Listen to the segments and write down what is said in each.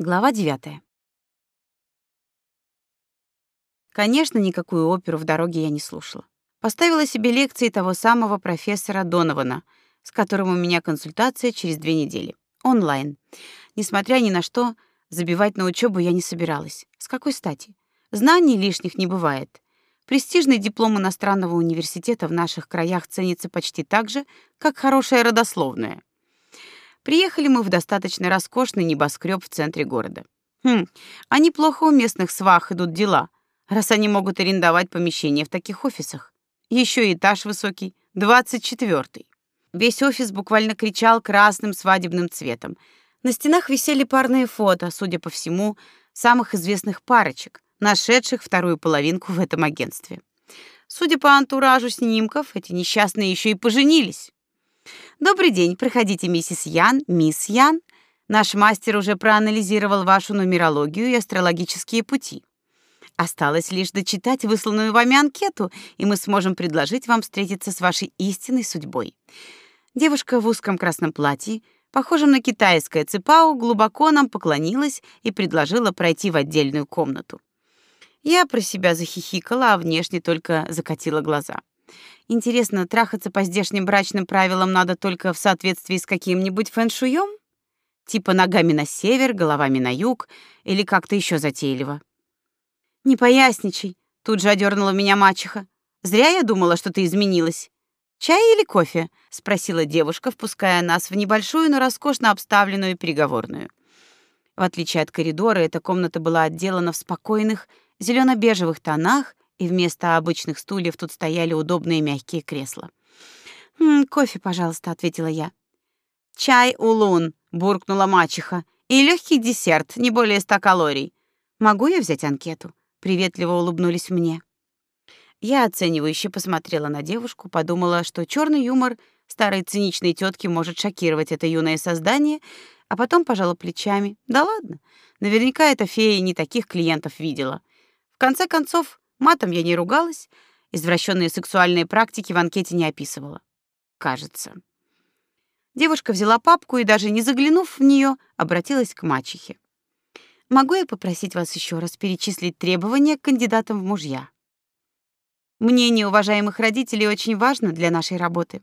Глава 9. Конечно, никакую оперу в дороге я не слушала. Поставила себе лекции того самого профессора Донована, с которым у меня консультация через две недели. Онлайн. Несмотря ни на что, забивать на учебу я не собиралась. С какой стати? Знаний лишних не бывает. Престижный диплом иностранного университета в наших краях ценится почти так же, как хорошая родословная. Приехали мы в достаточно роскошный небоскреб в центре города. Хм, а неплохо у местных свах идут дела, раз они могут арендовать помещение в таких офисах. Еще этаж высокий, двадцать четвертый. Весь офис буквально кричал красным свадебным цветом. На стенах висели парные фото, судя по всему, самых известных парочек, нашедших вторую половинку в этом агентстве. Судя по антуражу снимков, эти несчастные еще и поженились. Добрый день, проходите, миссис Ян, мисс Ян. Наш мастер уже проанализировал вашу нумерологию и астрологические пути. Осталось лишь дочитать высланную вами анкету, и мы сможем предложить вам встретиться с вашей истинной судьбой. Девушка в узком красном платье, похожем на китайское ципао, глубоко нам поклонилась и предложила пройти в отдельную комнату. Я про себя захихикала, а внешне только закатила глаза. Интересно, трахаться по здешним брачным правилам надо только в соответствии с каким-нибудь фэншуем? Типа ногами на север, головами на юг или как-то еще затейливо? Не поясничай, тут же одернула меня мачеха. Зря я думала, что ты изменилась. Чай или кофе? спросила девушка, впуская нас в небольшую, но роскошно обставленную переговорную. В отличие от коридора, эта комната была отделана в спокойных зелено бежевых тонах и вместо обычных стульев тут стояли удобные мягкие кресла. «М, «Кофе, пожалуйста», — ответила я. «Чай улун», — буркнула мачеха. «И легкий десерт, не более ста калорий. Могу я взять анкету?» Приветливо улыбнулись мне. Я оценивающе посмотрела на девушку, подумала, что черный юмор старой циничной тетки может шокировать это юное создание, а потом пожала плечами. Да ладно, наверняка эта фея не таких клиентов видела. В конце концов, Матом я не ругалась, извращенные сексуальные практики в анкете не описывала. Кажется. Девушка взяла папку и даже не заглянув в нее, обратилась к мачехе. Могу я попросить вас еще раз перечислить требования к кандидатам в мужья? Мнение уважаемых родителей очень важно для нашей работы.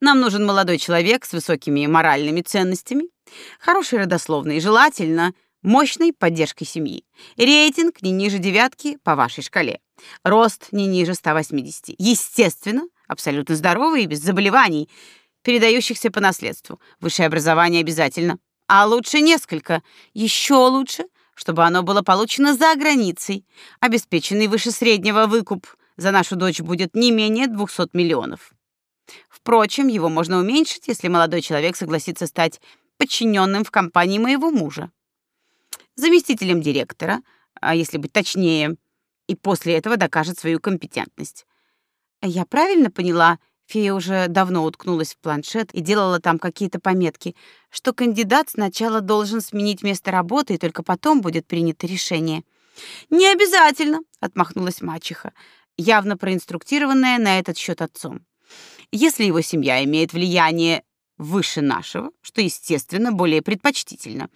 Нам нужен молодой человек с высокими моральными ценностями, хороший родословный, желательно мощной поддержкой семьи. Рейтинг не ниже девятки по вашей шкале. Рост не ниже 180. Естественно, абсолютно здоровый и без заболеваний, передающихся по наследству. Высшее образование обязательно. А лучше несколько. Еще лучше, чтобы оно было получено за границей. Обеспеченный выше среднего выкуп за нашу дочь будет не менее 200 миллионов. Впрочем, его можно уменьшить, если молодой человек согласится стать подчиненным в компании моего мужа заместителем директора, а если быть точнее, и после этого докажет свою компетентность. Я правильно поняла, фея уже давно уткнулась в планшет и делала там какие-то пометки, что кандидат сначала должен сменить место работы, и только потом будет принято решение. Не обязательно, отмахнулась мачеха, явно проинструктированная на этот счет отцом. Если его семья имеет влияние выше нашего, что, естественно, более предпочтительно,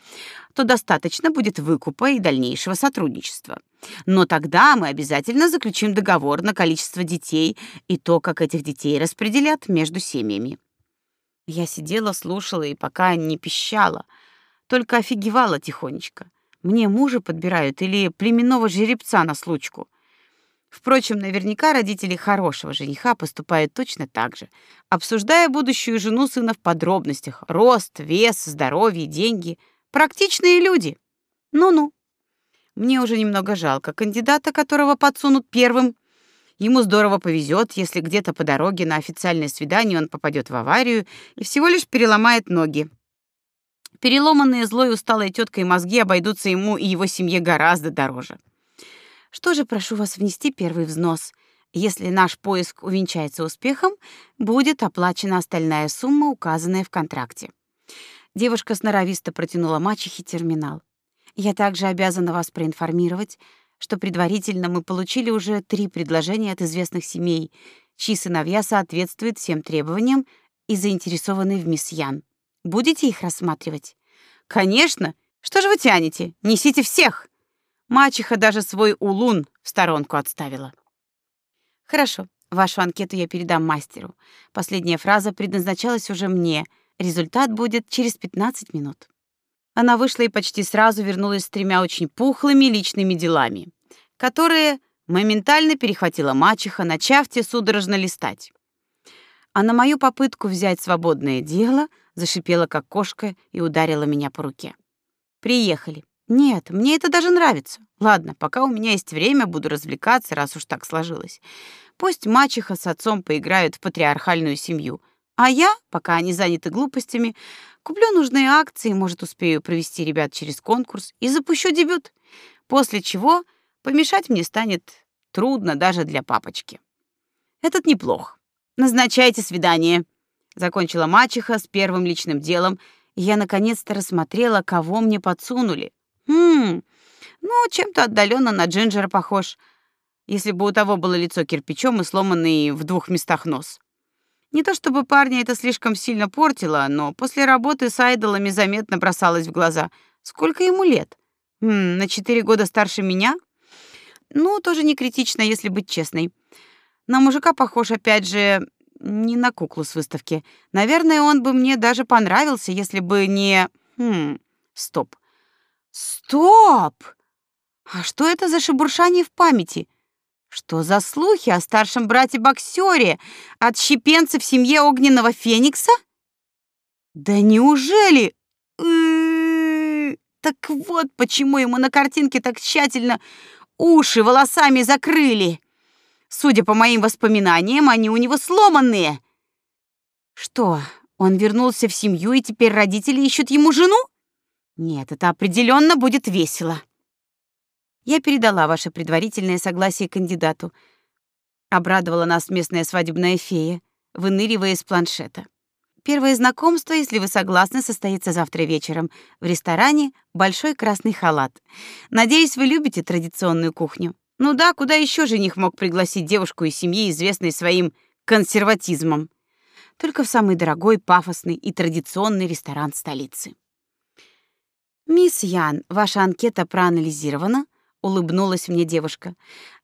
то достаточно будет выкупа и дальнейшего сотрудничества. Но тогда мы обязательно заключим договор на количество детей и то, как этих детей распределят между семьями. Я сидела, слушала и пока не пищала, только офигевала тихонечко. Мне мужа подбирают или племенного жеребца на случку. Впрочем, наверняка родители хорошего жениха поступают точно так же, обсуждая будущую жену сына в подробностях: рост, вес, здоровье, деньги. Практичные люди. Ну-ну. Мне уже немного жалко кандидата, которого подсунут первым. Ему здорово повезет, если где-то по дороге на официальное свидание он попадет в аварию и всего лишь переломает ноги. Переломанные злой усталой теткой мозги обойдутся ему и его семье гораздо дороже. Что же, прошу вас внести первый взнос. Если наш поиск увенчается успехом, будет оплачена остальная сумма, указанная в контракте. Девушка сноровисто протянула мачехе терминал. Я также обязана вас проинформировать, что предварительно мы получили уже три предложения от известных семей, чьи сыновья соответствуют всем требованиям и заинтересованы в мисс Ян. Будете их рассматривать? Конечно, Что же вы тянете? Несите всех. Мачеха даже свой улун в сторонку отставила. Хорошо, вашу анкету я передам мастеру. Последняя фраза предназначалась уже мне. Результат будет через 15 минут. Она вышла и почти сразу вернулась с тремя очень пухлыми личными делами, которые моментально перехватила мачеха, начав те судорожно листать. А на мою попытку взять свободное дело зашипела как кошка и ударила меня по руке. Приехали. Нет, мне это даже нравится. Ладно, пока у меня есть время, буду развлекаться, раз уж так сложилось. Пусть мачеха с отцом поиграют в патриархальную семью, а я, пока они заняты глупостями, куплю нужные акции, может, успею провести ребят через конкурс и запущу дебют. После чего помешать мне станет трудно даже для папочки. Этот неплох. Назначайте свидание, закончила мачеха с первым личным делом, я наконец-то рассмотрела, кого мне подсунули. Хм. Ну, чем-то отдаленно на Джинджера похож, если бы у того было лицо кирпичом и сломанный в двух местах нос. Не то чтобы парня это слишком сильно портило, но после работы с айдолами заметно бросалось в глаза. Сколько ему лет? Хм, на четыре года старше меня? Ну, тоже не критично, если быть честной. На мужика похож, опять же, не на куклу с выставки. Наверное, он бы мне даже понравился, если бы не... Хм, стоп. Стоп! А что это за шебуршание в памяти? Что за слухи о старшем брате-боксёре от щепенца в семье огненного феникса? Да неужели? Так вот почему ему на картинке так тщательно уши волосами закрыли. Судя по моим воспоминаниям, они у него сломанные. Что, он вернулся в семью, и теперь родители ищут ему жену? Нет, это определенно будет весело. Я передала ваше предварительное согласие кандидату. Обрадовала нас местная свадебная фея, выныривая из планшета. Первое знакомство, если вы согласны, состоится завтра вечером в ресторане Большой красный халат. Надеюсь, вы любите традиционную кухню. Ну да, куда еще жених мог пригласить девушку из семьи, известной своим консерватизмом? Только в самый дорогой, пафосный и традиционный ресторан столицы. Мисс Ян, ваша анкета проанализирована, улыбнулась мне девушка.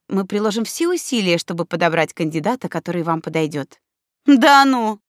Мы приложим все усилия, чтобы подобрать кандидата, который вам подойдет. Да ну,